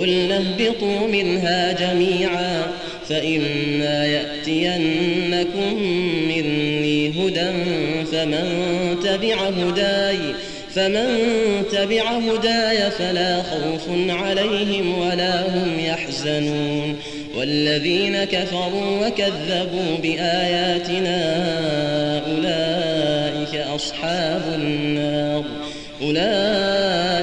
قل اهبطوا منها جميعا فإما يأتينكم مني هدى فمن تبع هداي فمن تبع هداي فلا خوف عليهم ولا هم يحزنون. والذين كفروا وكذبوا بآياتنا أولئك أصحاب النار أولئك